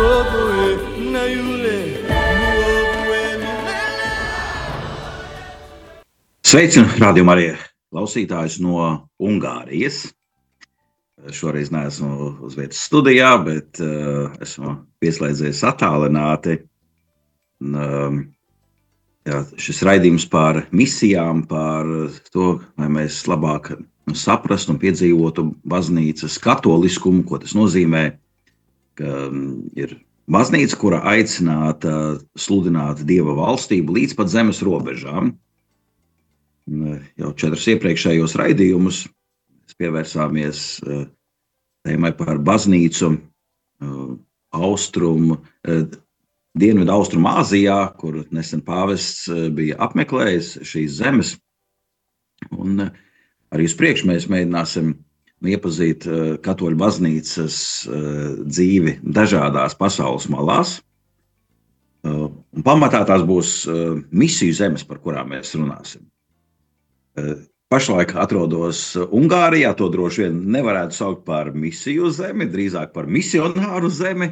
mtoboe na yule Sveicu, rādījumā arī klausītājus no Ungārijas. Šoreiz neesmu uz vietas studijā, bet uh, esmu pieslēdzies attālināti. Um, jā, šis raidījums par misijām, par to, lai mēs labāk saprastu un piedzīvotu baznīcas katoliskumu, ko tas nozīmē, ka mm, ir baznīca, kura aicināta sludināt dieva valstību līdz pat zemes robežām. Jau četrus iepriekšējos raidījumus pievērsāmies eh, tēmai par baznīcu eh, austrumu, Dienvidu Austrumāzijā, kur nesen pāvests bija apmeklējis šīs zemes. Un, uh, arī uz priekšu mēs mēģināsim iepazīt eh, katoļu baznīcas eh, dzīvi dažādās pasaules malās. Eh, un pamatā tās būs misiju zemes, par kurām mēs runāsim. Pašlaik atrodos Ungārijā. To droši vien nevarētu saukt par misiju zemi, drīzāk par misionāru zemi.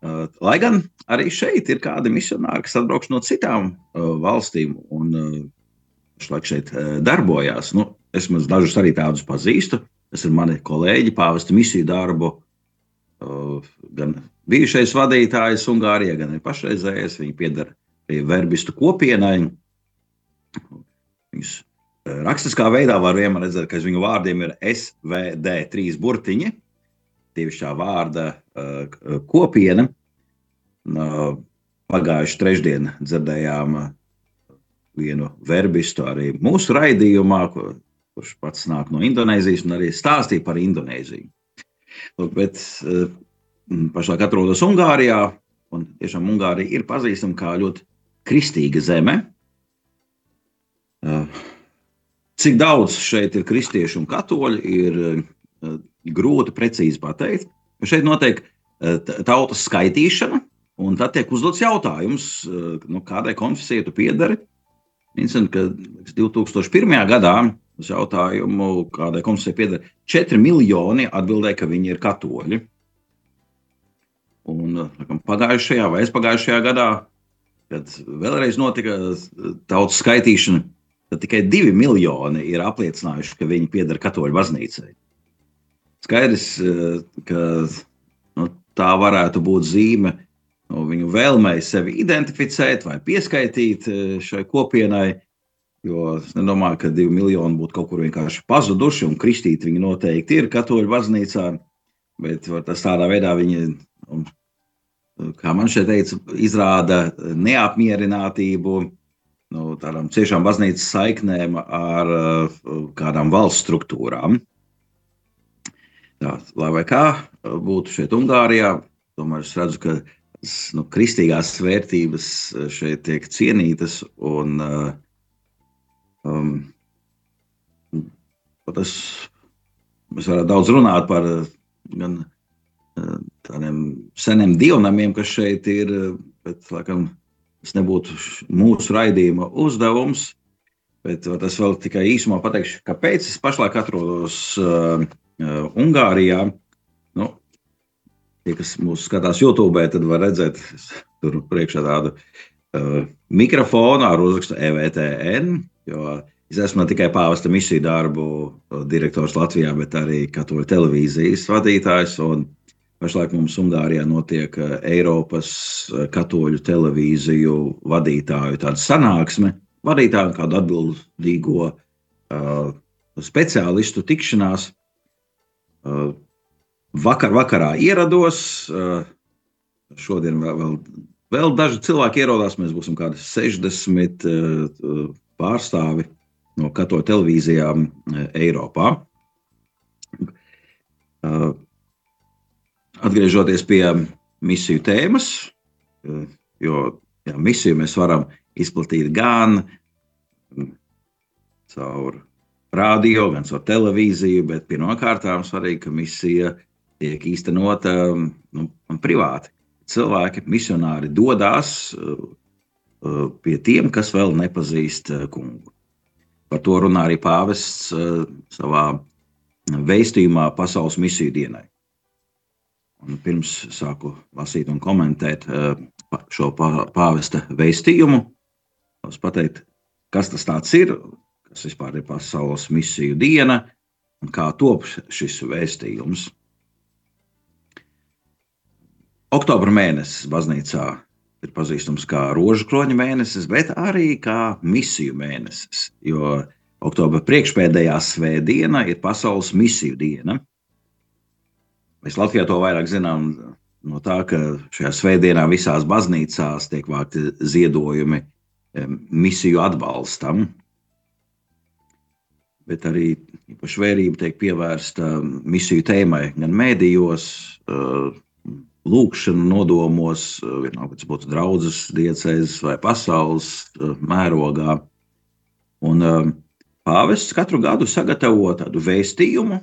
Lai gan arī šeit ir kādi misionāri, kas atbrauc no citām valstīm un pašlaik šeit darbojās. Nu, Es dažus arī tādus pazīstu. Tas ir mani kolēģi, pāvesta misiju darbu. Gan bijušais vadītājs Ungārijā, gan arī pašreizējais. Viņi pieder pie verbistu kopienai. Viņus rakstiskā veidā var vienmēr redzēt, ka viņu vārdiem ir SVD trīs burtiņi. Tieši šā vārda kopiena. Pagājušā trešdienā dzirdējām vienu verbistu arī mūsu raidījumā, kurš pats nāk no Indonēzijas un arī stāstīja par Indonēziju. Bet uh, pašlaik atrodas Ungārijā, un tiešām Ungārija ir pazīstama kā ļoti kristīga zeme. Uh, cik daudz šeit ir kristiešu un katoļu, ir uh, grūti precīzi pateikt. Šeit notiek tautas skaitīšana, un tad tiek uzdots jautājums, nu, kādai konfesijai tu piedari. Vincent, ka 2001. gadā uz jautājumu, kādai komisijai pieder 4 miljoni, atbildēja, ka viņi ir katoļi. Un likam, pagājušajā vai aizpagājušajā gadā, kad vēlreiz notika tautas skaitīšana, tad tikai 2 miljoni ir apliecinājuši, ka viņi pieder katoļu baznīcai. Skaidrs, ka nu, tā varētu būt zīme no viņu vēlmei sevi identificēt vai pieskaitīt šai kopienai Jo es nedomāju, ka divi miljoni būtu kaut kur vienkārši pazuduši, un kristīti viņi noteikti ir katoļu baznīcā. Bet tas tādā veidā viņi, kā man šeit teica, izrāda neapmierinātību nu, tādām ciešām baznīcas saiknēm ar kādām valsts struktūrām. Tā, lai vai kā būtu šeit, Ungārijā, tomēr es redzu, ka nu, kristīgās vērtības šeit tiek cienītas un uh, Um, tas, mēs varētu daudz runāt par gan uh, tādiem seniem dievnamiem, kas šeit ir, bet, laikam, tas nebūtu mūsu raidījuma uzdevums. Bet tas vēl tikai īsumā pateikšu, kāpēc es pašlaik atrodos uh, uh, Ungārijā. Nu, tie, kas mūsu skatās YouTube, tad var redzēt tur priekšā tādu uh, mikrofonu ar uzrakstu EVTN. Jo es esmu ne tikai pāvesta misiju darbu direktors Latvijā, bet arī katoļu televīzijas vadītājs. Pašlaik mums Ungārijā notiek eh, Eiropas eh, katoļu televīziju vadītāju sanāksme, vadītāju kādu atbildīgo uh, speciālistu tikšanās. Uh, vakar vakarā ierados, uh, šodien vēl, vēl, vēl daži cilvēki ierodās, mēs būsim kādi 60 uh, pārstāvi no katoļu televīzijām Eiropā. Atgriežoties pie misiju tēmas, jo jā, misiju mēs varam izplatīt gan caur radio, gan caur televīziju, bet pirmkārt svarīgi, ka misija tiek īstenota nu, privāti. Cilvēki, misionāri dodas pie tiem, kas vēl nepazīst uh, kungu. Par to runā arī pāvests uh, savā veistījumā Pasaules misiju dienai. Un pirms sāku lasīt un komentēt šo pāvesta veistījumu, es pateicu, kas tas ir, kas vispār ir Pasaules misiju diena un kā top šis vēstījums. Oktobra mēnesis baznīcā ir pazīstams kā rožu kroņa mēnesis, bet arī kā misiju mēnesis. Jo oktobra priekšpēdējā svētdiena ir Pasaules misiju diena. Mēs Latvijā to vairāk zinām no tā, ka šajā svētdienā visās baznīcās tiek vākti ziedojumi misiju atbalstam bet arī īpaši vērība tiek pievērsta misiju tēmai gan mēdījos, lūkšanu nodomos, vienalga, kas būtu draudzes, diecēzes vai pasaules mērogā. Un pāvests katru gadu sagatavo tādu vēstījumu,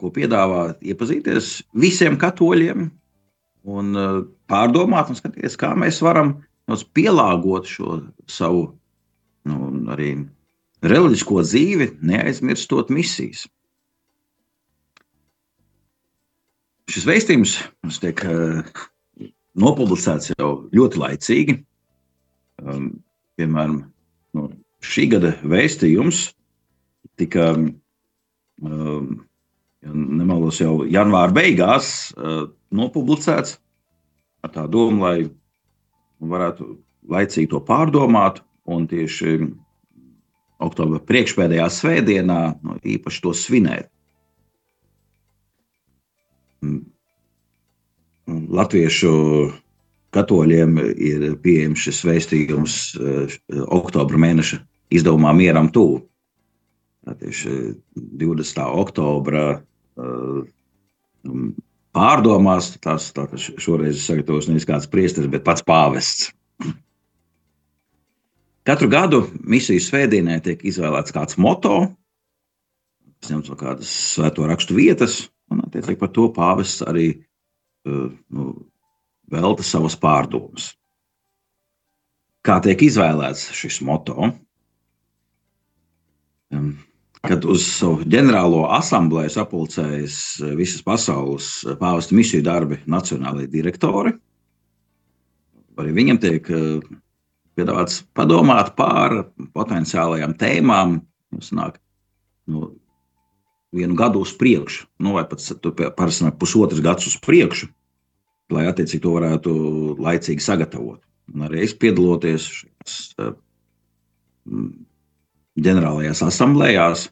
ko piedāvā iepazīties visiem katoļiem un pārdomāt un skatīties, kā mēs varam pielāgot šo savu nu, arī reliģisko dzīvi, neaizmirstot misijas. Šis vēstījums mums tiek uh, nopublicēts jau ļoti laicīgi. Um, piemēram, no šī gada vēstījums tika, um, ja nemaldos, jau janvāra beigās uh, nopublicēts ar tā domu, lai varētu laicīgi to pārdomāt un tieši oktobra priekšpēdējā svētdienā nu, īpaši to svinēt. Latviešu katoļiem ir pieejams šis vēstījums eh, oktobra mēneša izdevumā Mieram Tūlīt. Tieši 20. oktobra eh, pārdomās, tas šoreiz sagatavos nevis kāds priesteris, bet pats pāvests. Katru gadu misijas svētdienai tiek izvēlēts kāds moto, kas ņemts no kādas svēto rakstu vietas, un attiecīgi par to pāvests arī nu, velta savas pārdomas. Kā tiek izvēlēts šis moto? Um, kad uz ģenerālo asambleju sapulcējas visas pasaules pāvesta misiju darbi nacionālajie direktori, arī viņam tiek uh, piedāvāts padomāt par potenciālajām tēmām. Sanāk, nu, vienu gadu uz priekšu, nu, vai pat parasti pusotras gadus uz priekšu, lai attiecīgi to varētu laicīgi sagatavot. Un arī es piedaloties uh, ģenerālajās asamblējās,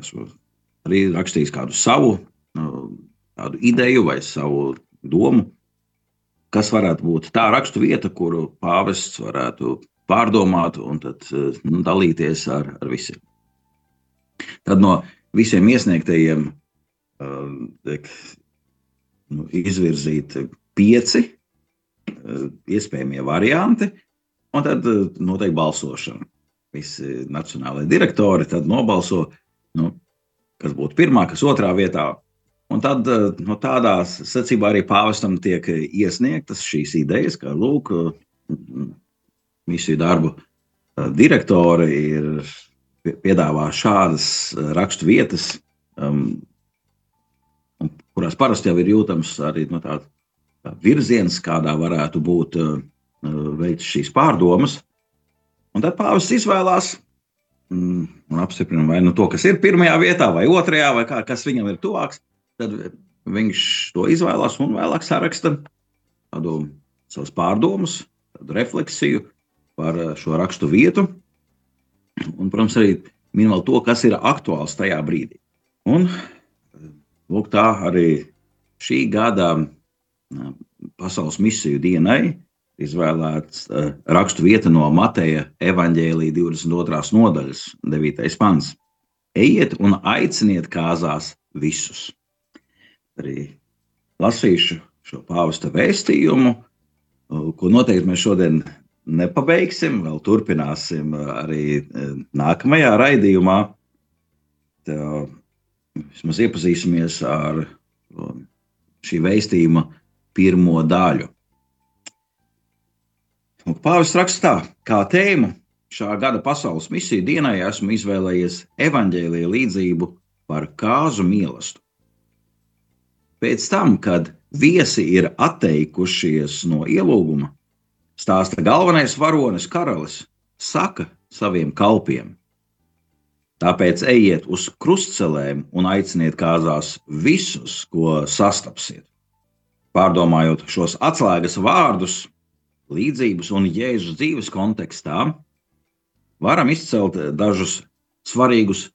esmu arī rakstījis kādu savu uh, kādu ideju vai savu domu kas varētu būt tā rakstu vieta, kuru pāvests varētu pārdomāt un tad, nu, dalīties ar, ar visiem. Tad no visiem iesniegtajiem tiek nu, izvirzīti pieci iespējamie varianti, un tad notiek balsošana. Visi nacionālajie direktori tad nobalso, nu, kas būtu pirmā, kas otrā vietā, Un tad eh, no nu, tādā secībā arī pāvestam tiek iesniegtas šīs idejas, ka lūk, misiju darbu eh, direktori ir piedāvā šādas eh, rakstu vietas, um, kurās parasti jau ir jūtams arī no tā, tā virziens, kādā varētu būt uh, veikts šīs pārdomas. Un tad pāvests izvēlās mm, un apstiprina vai nu to, kas ir pirmajā vietā, vai otrajā, vai kā, kas viņam ir tuvāks. Tad viņš to izvēlās un vēlāk saraksta tādu savus pārdomus, tādu refleksiju par eh, šo rakstu vietu. Un, protams, arī min vēl to, kas ir aktuāls tajā brīdī. Un lūk, tā arī šī gada pasaules misiju dienai izvēlēts rakstu vieta no Mateja evaņģēlīja 22. nodaļas, 9. pants. Ejiet un aiciniet kāzās visus. Arī lasīšu šo pāvesta vēstījumu, ko noteikti mēs šodien nepabeigsim, vēl turpināsim arī nākamajā raidījumā. Tā, vismaz iepazīsimies ar šī vēstījuma pirmo daļu. Pāvis rakstā, kā tēmu šā gada pasaules misiju dienai esmu izvēlējies evaņģēlīja līdzību par kāzu mīlestību. Pēc tam, kad viesi ir atteikušies no ielūguma, stāsta galvenais varonis karalis, saka saviem kalpiem: Tāpēc ejiet uz krustcelēm un aiciniet kāzās visus, ko sastapsiet. Pārdomājot šos atslēgas vārdus, līdzības un jēzus dzīves kontekstā, varam izcelt dažus svarīgus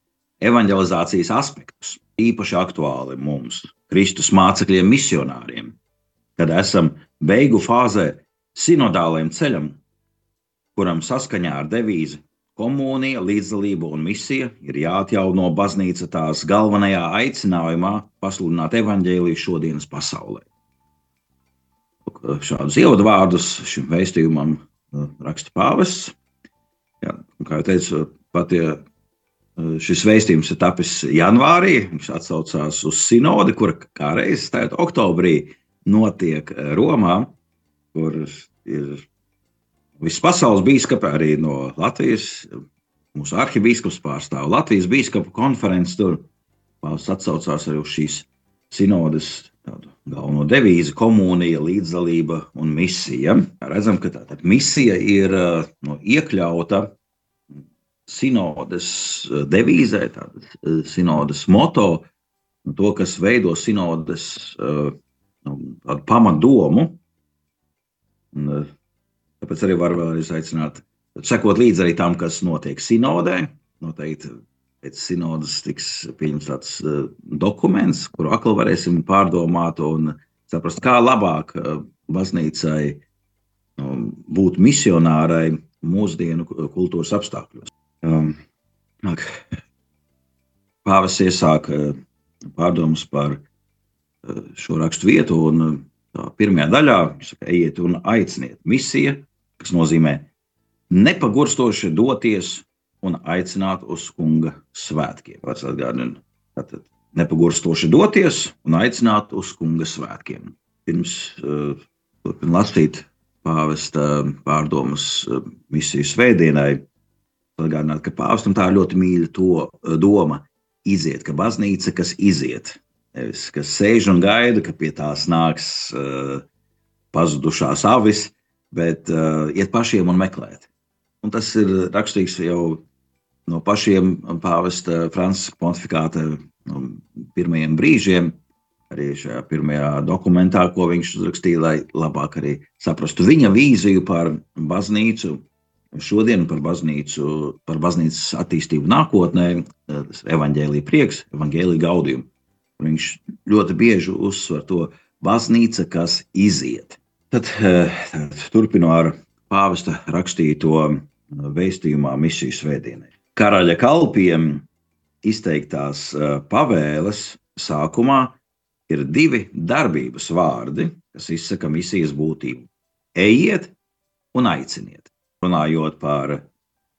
evanģelizācijas aspektus, īpaši aktuāli mums, Kristus mācekļiem, misionāriem, kad esam beigu fāzē sinodālajam ceļam, kuram saskaņā ar devīzi komunija, līdzdalība un misija ir jāatjauno baznīca tās galvenajā aicinājumā pasludināt evaņģēliju šodienas pasaulē. Šādus ievadvārdus šim vēstījumam uh, raksta pāvests. Jā, kā jau teicu, pat ja uh, šis vēstījums ir tapis janvārī, viņš atsaucās uz sinodi, kur kā reizes tādā oktobrī notiek uh, Romā, kur ir visi pasaules biskupi, arī no Latvijas. Mūsu arhibīskaps pārstāv Latvijas biskupu konferenci. Tur Pāvils atsaucās arī uz šīs sinodas galveno devīzi - komunija, līdzdalība un misija. Redzam, ka tā misija ir no, iekļauta sinodas devīzē, tātad sinodas moto, to, kas veido sinodas nu, pamatdomu. Tāpēc arī var vēlreiz aicināt, sekot līdzi arī tam, kas notiek sinodē. Noteikti pēc sinodas tiks pieņemts tāds uh, dokuments, kuru atkal varēsim pārdomāt un saprast, kā labāk uh, baznīcai um, būt misionārai mūsdienu kultūras apstākļos. Um, Pāvis iesāka uh, pārdomas par šo rakstu vietu, un uh, pirmajā daļā saka, ejiet un aiciniet. Misija kas nozīmē nepagurstoši doties un aicināt uz kunga svētkiem. Pats atgādina, tātad nepagurstoši doties un aicināt uz kunga svētkiem. Pirms uh, lasīt pāvesta pārdomas uh, misijas svētdienai, atgādināt, ka pāvestam tā ļoti mīļa to uh, doma iziet, ka baznīca, kas iziet, nevis kas sēž un gaida, ka pie tās nāks uh, pazudušās avis, bet uh, iet pašiem un meklēt. Un tas ir rakstīts jau no pašiem pāvesta Franciska pontifikāta no pirmajiem brīžiem, arī šajā pirmajā dokumentā, ko viņš uzrakstīja, lai labāk arī saprastu viņa vīziju par baznīcu. Šodien par baznīcu, par baznīcas attīstību nākotnē, tas ir evaņģēlīja prieks, evaņģēlīja gaudījums. Viņš ļoti bieži uzsver to baznīca, kas iziet. Tad, eh, tad turpinu ar pāvesta rakstīto vēstījumā misijas svētdienai. Karaļa kalpiem izteiktās eh, pavēles sākumā ir divi darbības vārdi, kas izsaka misijas būtību. Ejiet un aiciniet. Runājot par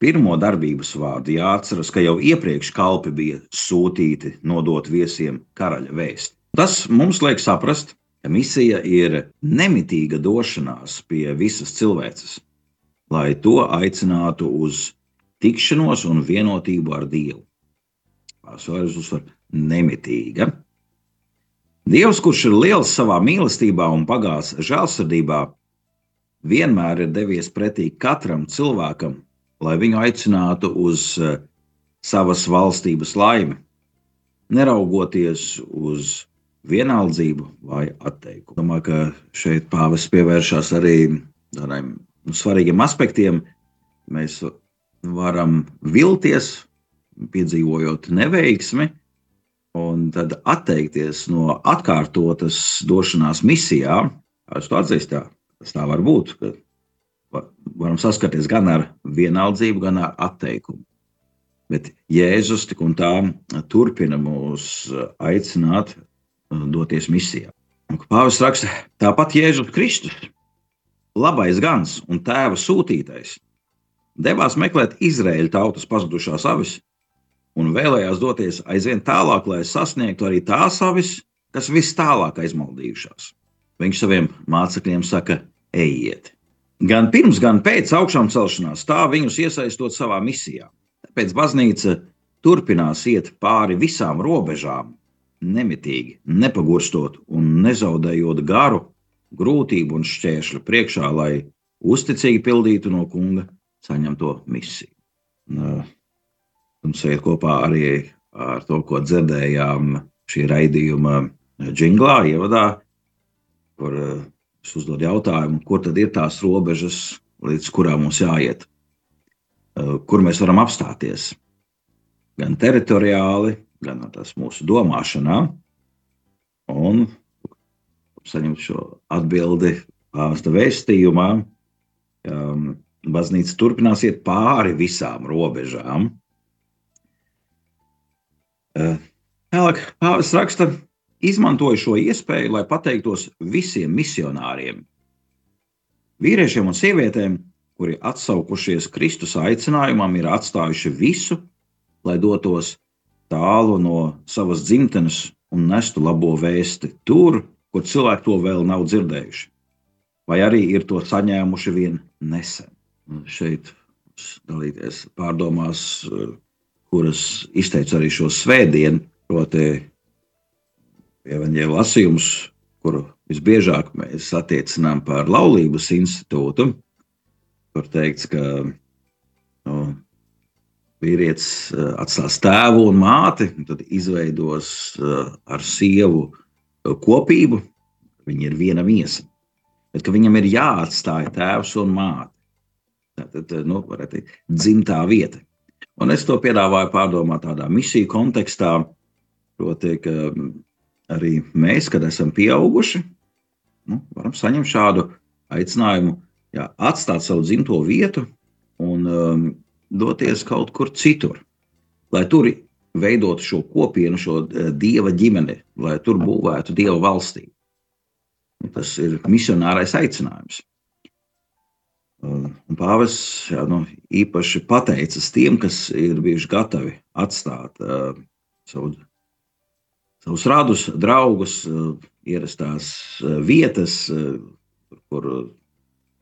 pirmo darbības vārdu, jāatceras, ka jau iepriekš kalpi bija sūtīti nodot viesiem karaļa vēstu. Tas mums liek saprast, misija ir nemitīga došanās pie visas cilvēces, lai to aicinātu uz tikšanos un vienotību ar Dievu. Pārsvarā uzsver nemitīga. Dievs, kurš ir liels savā mīlestībā un pagās žēlsirdībā, vienmēr ir devies pretī katram cilvēkam, lai viņu aicinātu uz eh, savas valstības laimi, neraugoties uz vienaldzību vai atteikumu. Domāju, ka šeit pāvis pievēršas arī tādiem nu, svarīgiem aspektiem. Mēs varam vilties, piedzīvojot neveiksmi, un tad atteikties no atkārtotas došanās misijā. Es to atzīstu, tas tā var būt. varam saskarties gan ar vienaldzību, gan ar atteikumu. Bet Jēzus tik un tā turpina mūs aicināt doties misijā. Pāvis raksta, tāpat Jēzus Kristus, labais gans un tēva sūtītais, devās meklēt Izraēļa tautas pazudušās avis un vēlējās doties aizvien tālāk, lai sasniegtu arī tās avis, kas vis tālāk aizmaldījušās. Viņš saviem mācekļiem saka, ejiet! Gan pirms, gan pēc augšām celšanās tā viņus iesaistot savā misijā. Tāpēc baznīca turpinās iet pāri visām robežām, nemitīgi, nepagurstot un nezaudējot garu, grūtību un šķēršļu priekšā, lai uzticīgi pildītu no kunga saņemto misiju. Un iet kopā arī ar to, ko dzirdējām šī raidījuma džinglā, ievadā, kur es uzdodu jautājumu, kur tad ir tās robežas, līdz kurām mums jāiet, kur mēs varam apstāties. Gan teritoriāli, gan mūsu domāšanā. Un saņemt šo atbildi pāvesta vēstījumā. Um, baznīca turpinās iet pāri visām robežām. Uh, tālāk pāvis raksta, izmantoja šo iespēju, lai pateiktos visiem misionāriem, vīriešiem un sievietēm, kuri atsaukušies Kristus aicinājumam, ir atstājuši visu, lai dotos tālu no savas dzimtenes un nestu labo vēsti tur, kur cilvēki to vēl nav dzirdējuši, vai arī ir to saņēmuši vien nesen. Šeit dalīties pārdomās, kuras izteica arī šo svētdienu, proti, evaņģēla lasījums, kuru visbiežāk mēs attiecinām par laulības institūtu, kur teikts, ka vīrietis eh, atstās tēvu un māti, un tad izveidos eh, ar sievu eh, kopību. Viņi ir viena miesa. Bet viņam ir jāatstāj tēvs un māte. Ir nu, dzimtā vieta. Un es to piedāvāju pārdomāt tādā misiju kontekstā. Proti, ka mm, arī mēs, kad esam pieauguši, nu, varam saņemt šādu aicinājumu, jā, atstāt savu dzimto vietu un um, doties kaut kur citur, lai tur veidotu šo kopienu, šo eh, dieva ģimeni, lai tur būvētu dieva valstī. Tas ir misionārais aicinājums. Jā, nu, īpaši pateicas tiem, kas ir bijuši gatavi atstāt uh, savu, savus radus, draugus, uh, ierastās uh, vietas, uh, kur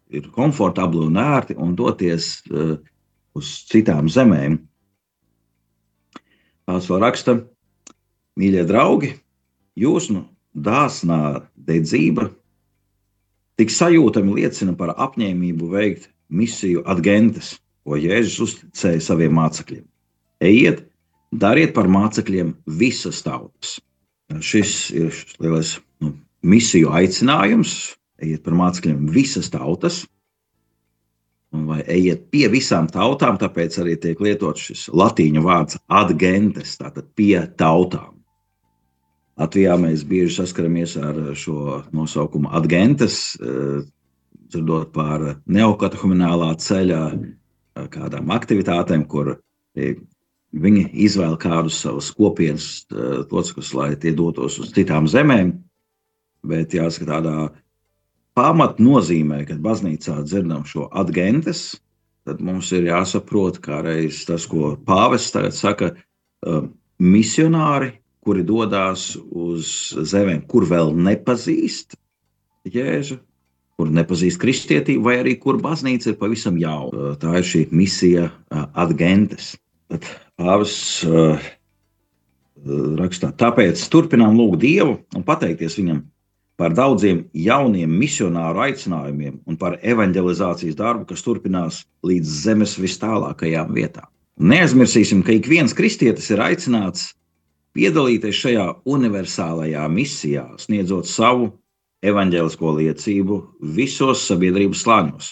ir komfortabli un ērti, un doties uh, uz citām zemēm. Pāvils raksta, mīļie draugi, jūsu nu, dāsnā dedzība tik sajūtami liecina par apņēmību veikt misiju atgentes, ko Jēzus uzticēja saviem mācekļiem. Ejiet, dariet par mācekļiem visas tautas. Šis ir lielais nu, misiju aicinājums, ejiet par mācekļiem visas tautas vai ejiet pie visām tautām, tāpēc arī tiek lietots šis latīņu vārds adgentes, tātad pie tautām. Latvijā mēs bieži saskaramies ar šo nosaukumu adgentes, eh, dzirdot par neokatehuminālā ceļā eh, kādām aktivitātēm, kur eh, viņi izvēl kādus savus kopienas locekļus, lai tie dotos uz citām zemēm. Bet jāsaka, tādā pamatnozīmē, kad baznīcā dzirdam šo adgentes, tad mums ir jāsaprot, kā reiz tas, ko pāvests tagad saka, misionāri, kuri dodas uz zemēm, kur vēl nepazīst Jēzu, kur nepazīst kristietību, vai arī kur baznīca ir pavisam jauna. Tā ir šī misija adgentes. Tad pāvis uh, rakstā, tāpēc turpinām lūgt Dievu un pateikties Viņam par daudziem jauniem misionāru aicinājumiem un par evanģelizācijas darbu, kas turpinās līdz zemes vis tālākajām vietām. Neaizmirsīsim, ka ik viens kristietis ir aicināts piedalīties šajā universālajā misijā, sniedzot savu evaņģēlisko liecību visos sabiedrības slāņos.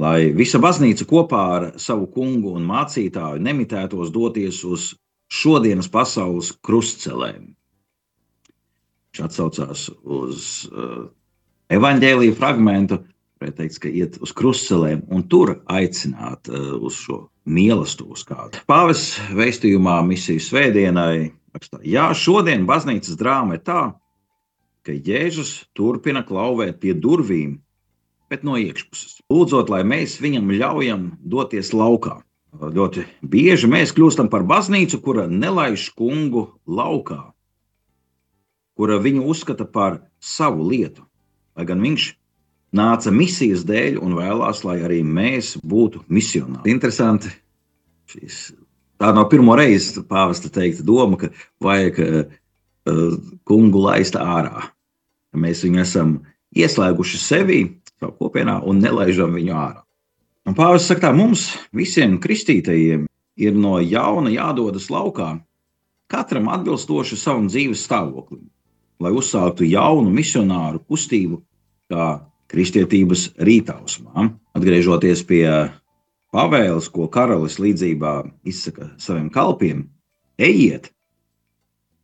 Lai visa baznīca kopā ar savu kungu un mācītāju nemitētos doties uz šodienas pasaules krustcelēm, Viņš atsaucās uz uh, evaņģēlīju fragment, teikt, ka iet uz krustcelēm un tur aicināt uh, uz šo mīlestību uz kādu. Pāvis vēstījumā misiju svētdienai rakstā, jā, šodien baznīcas drāma ir tā, ka Jēzus turpina klauvēt pie durvīm, bet no iekšpuses. Lūdzot, lai mēs viņam ļaujam doties laukā. Ļoti bieži mēs kļūstam par baznīcu, kura nelaiž kungu laukā, kura viņu uzskata par savu lietu, lai gan viņš nāca misijas dēļ un vēlās, lai arī mēs būtu misionāri. Interesanti. Šis, tā nav pirmo reizi pāvesta teikta doma, ka vajag uh, kungu laist ārā. Mēs viņu esam ieslēguši sevi, savā kopienā, un nelaižam viņu ārā. Un pāvis saka, tā mums visiem kristītajiem ir no jauna jādodas laukā, katram atbilstoši savam dzīves stāvoklim, lai uzsāktu jaunu misionāru kustību, kā kristietības rītausmā. Atgriežoties pie pavēles, ko karalis līdzībā izsaka saviem kalpiem, ejiet,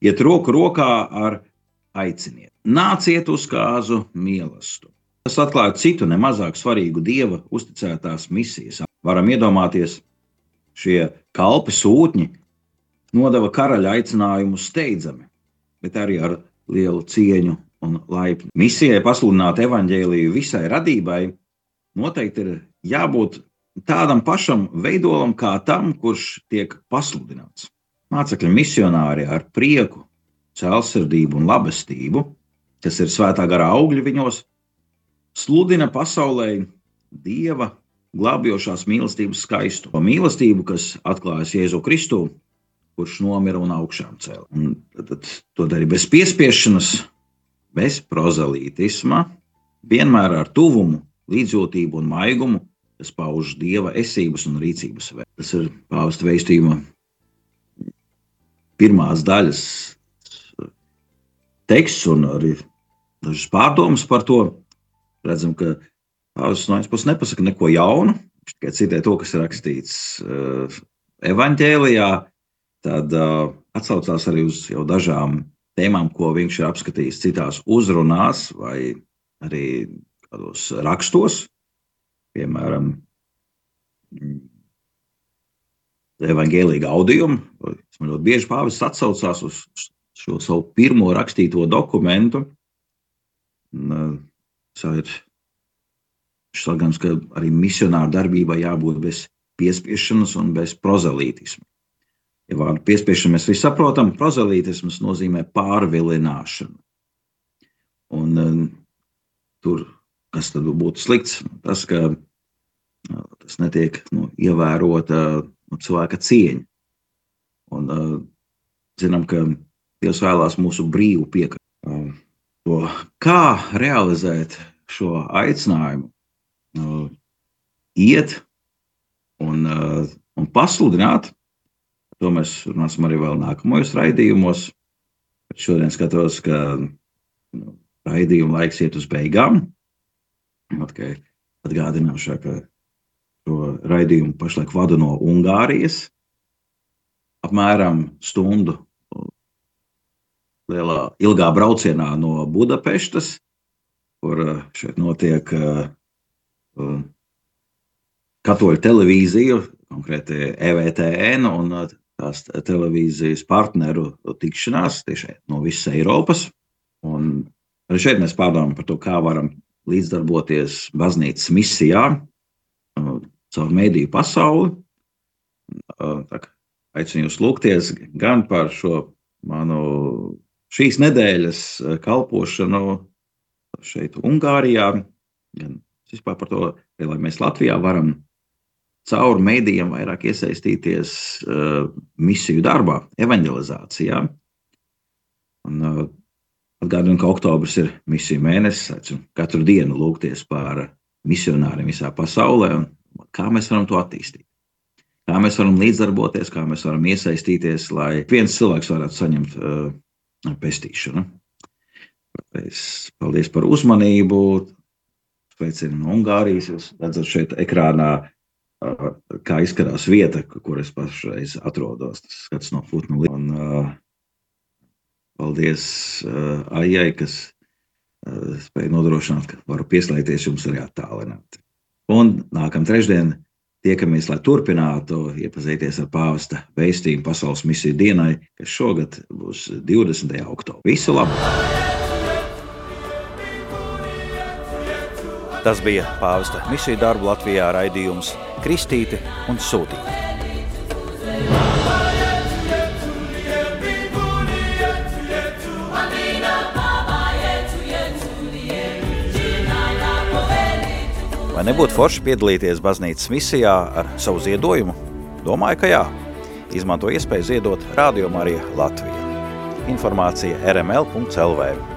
iet roku rokā ar aiciniet. Nāciet uz kāzu mīlestību. Tas atklāja citu nemazāk svarīgu dieva uzticētās misijas. Varam iedomāties, šie kalpi sūtņi nodeva karaļa aicinājumu steidzami, bet arī ar lielu cieņu un laipni. Misijai pasludināt evaņģēliju visai radībai noteikti ir jābūt tādam pašam veidolam kā tam, kurš tiek pasludināts. Mācekļi misionāri ar prieku, cēlsirdību un labestību, kas ir svētā gara augļi viņos, sludina pasaulē dieva glābjošās mīlestības skaistu. To mīlestību, kas atklājas Jēzu Kristu, kurš nomira un augšām cēlā. Tad, tad to darīja bez piespiešanas, bez prozelītisma, vienmēr ar tuvumu, līdzjūtību un maigumu, kas pauž dieva esības un rīcības veidu. Tas ir pāvesta veistījuma pirmās daļas teksts un arī dažas pārdomas par to. Redzam, ka pāvests no vienas puses nepasaka neko jaunu, viņš tikai citē to, kas ir rakstīts uh, evaņģēlijā, tad uh, atsaucās arī uz jau dažām tēmām, ko viņš ir apskatījis citās uzrunās vai arī kādos rakstos, piemēram, evanģēlīga audiuma. Man ļoti bieži pāvis atsaucās uz šo savu pirmo rakstīto dokumentu. Tas ir slēgams, ka arī misionāra darbībai jābūt bez piespiešanas un bez prozelītisma. Ja vārdu piespiešanu mēs visi saprotam, prozelītisms nozīmē pārvilināšanu. Un, um, tur, kas tad būtu slikts, tas, ka uh, tas netiek nu, ievērota nu, cilvēka cieņa. Un, uh, zinām, ka Dievs vēlās mūsu brīvu piekrišanu. Uh, kā realizēt šo aicinājumu? Uh, iet un, uh, un pasludināt To mēs runāsim arī vēl nākamajos raidījumos. Šodien skatos, ka nu, raidījuma laiks iet uz beigām. Atkai atgādināšu, ka šo raidījumu pašlaik vadu no Ungārijas. Apmēram stundu lielā, ilgā braucienā no Budapestas, kur eh, šeit notiek uh, katoļu televīzija, konkrēti EVTN, un tās televīzijas partneru tikšanās tieši no visas Eiropas. Un arī šeit mēs pārdomājam par to, kā varam līdzdarboties baznīcas misijā uh, caur mediju pasauli. Uh, aicinu jūs lūgties gan par šo manu šīs nedēļas uh, kalpošanu šeit, Ungārijā, gan vispār par to, lai mēs Latvijā varam caur mēdījiem vairāk iesaistīties uh, misiju darbā, evanģelizācijā. Un, uh, atgādinu, ka oktobris ir misiju mēnesis. Aicinu katru dienu lūgties par misionāriem visā pasaulē un kā mēs varam to attīstīt. Kā mēs varam līdzdarboties, kā mēs varam iesaistīties, lai viens cilvēks varētu saņemt uh, pestīšanu. Paldies par uzmanību. Sveicinu no Ungārijas. Jūs redzat šeit ekrānā kā izskatās vieta, kur es pašreiz atrodos. Tas skats no putnu līnijas. Paldies Aijai, kas spēju nodrošināt, ka varu pieslēgties jums arī attālināti. Un nākamā trešdiena tiekamies, lai turpinātu iepazīties ar pāvesta vēstījumu pasaules misiju dienai, kas šogad būs 20. oktobrī. Visu labu! Tas bija pāvesta misiju darbu Latvijā raidījums Kristīti un Sūtīti. Vai nebūtu forši piedalīties baznīcas misijā ar savu ziedojumu? Domāju, ka jā. Izmanto iespēju ziedot Radio Marija Latvija. Informācija rml.lv.